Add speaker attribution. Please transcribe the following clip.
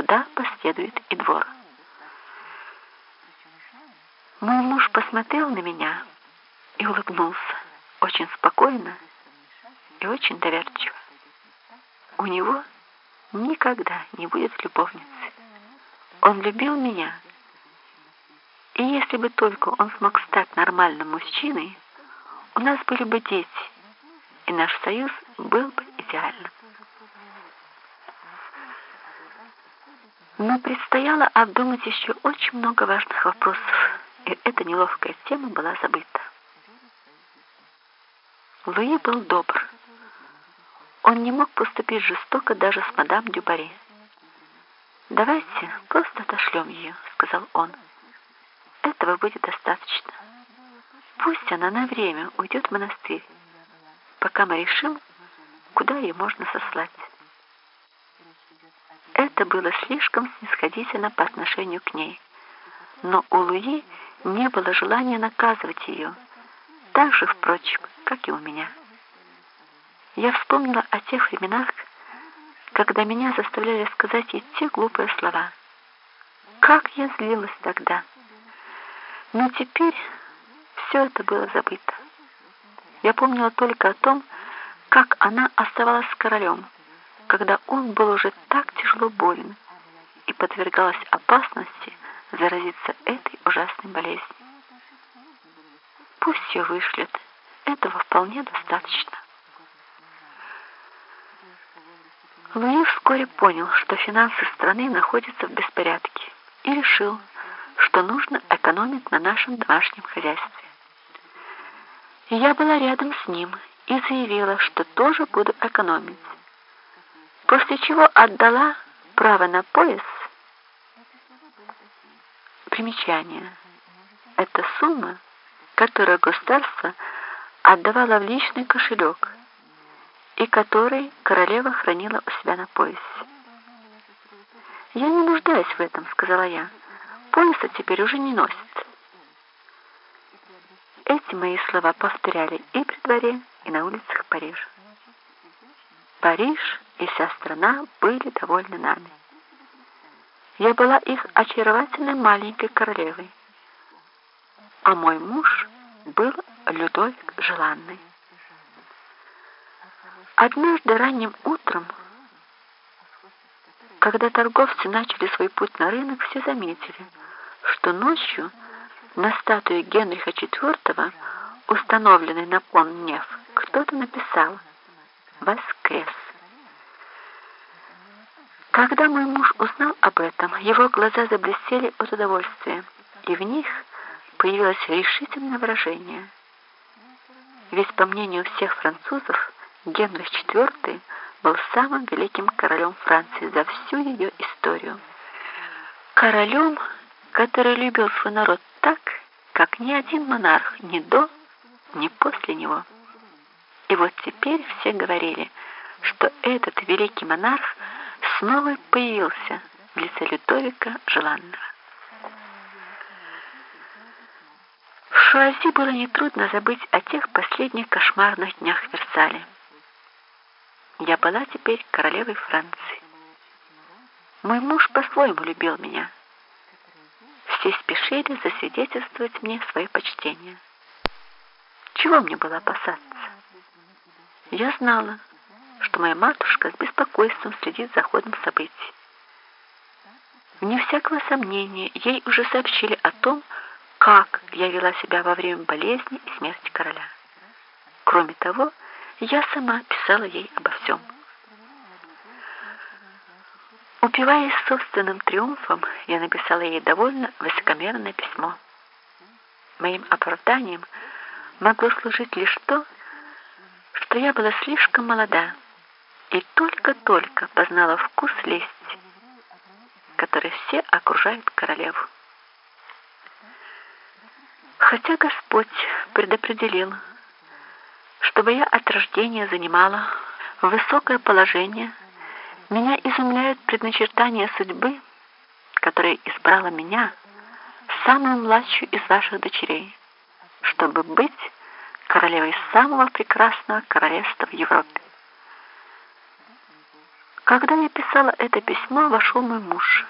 Speaker 1: туда последует и двор. Мой муж посмотрел на меня и улыбнулся, очень спокойно и очень доверчиво. У него никогда не будет любовницы. Он любил меня, и если бы только он смог стать нормальным мужчиной, у нас были бы дети, и наш союз был бы идеальным. Но предстояло обдумать еще очень много важных вопросов, и эта неловкая тема была забыта. Луи был добр. Он не мог поступить жестоко даже с мадам Дюбари. «Давайте просто отошлем ее», — сказал он. «Этого будет достаточно. Пусть она на время уйдет в монастырь, пока мы решим, куда ее можно сослать». Это было слишком снисходительно по отношению к ней. Но у Луи не было желания наказывать ее, так же, впрочем, как и у меня. Я вспомнила о тех временах, когда меня заставляли сказать ей те глупые слова. Как я злилась тогда! Но теперь все это было забыто. Я помнила только о том, как она оставалась с королем, когда он был уже так тяжело болен и подвергалась опасности заразиться этой ужасной болезнью. Пусть ее вышлет, этого вполне достаточно. Луи вскоре понял, что финансы страны находятся в беспорядке и решил, что нужно экономить на нашем домашнем хозяйстве. я была рядом с ним и заявила, что тоже буду экономить. После чего отдала право на пояс. Примечание. Это сумма, которую государство отдавало в личный кошелек и который королева хранила у себя на поясе. «Я не нуждаюсь в этом», — сказала я. «Пояса теперь уже не носят». Эти мои слова повторяли и при дворе, и на улицах Парижа. Париж и вся страна были довольны нами. Я была их очаровательной маленькой королевой, а мой муж был Людовик Желанный. Однажды ранним утром, когда торговцы начали свой путь на рынок, все заметили, что ночью на статуе Генриха IV, установленной на Пон-Неф, кто-то написал «Воскрес». Когда мой муж узнал об этом, его глаза заблестели от удовольствия, и в них появилось решительное выражение. Ведь, по мнению всех французов, Генрих IV был самым великим королем Франции за всю ее историю. Королем, который любил свой народ так, как ни один монарх ни до, ни после него. И вот теперь все говорили, что этот великий монарх снова появился в лице Людовика Желанного. В Шуази было нетрудно забыть о тех последних кошмарных днях в Версале. Я была теперь королевой Франции. Мой муж по-своему любил меня. Все спешили засвидетельствовать мне свое почтение. Чего мне было опасаться? Я знала, что моя матушка с беспокойством следит за ходом событий. Вне всякого сомнения, ей уже сообщили о том, как я вела себя во время болезни и смерти короля. Кроме того, я сама писала ей обо всем. Упиваясь собственным триумфом, я написала ей довольно высокомерное письмо. Моим оправданием могло служить лишь то, что я была слишком молода и только-только познала вкус лести, который все окружают королеву. Хотя Господь предопределил, чтобы я от рождения занимала высокое положение, меня изумляют предначертания судьбы, которая избрала меня, самую младшую из ваших дочерей, чтобы быть королевой самого прекрасного королевства в Европе. Когда я писала это письмо, вошел мой муж.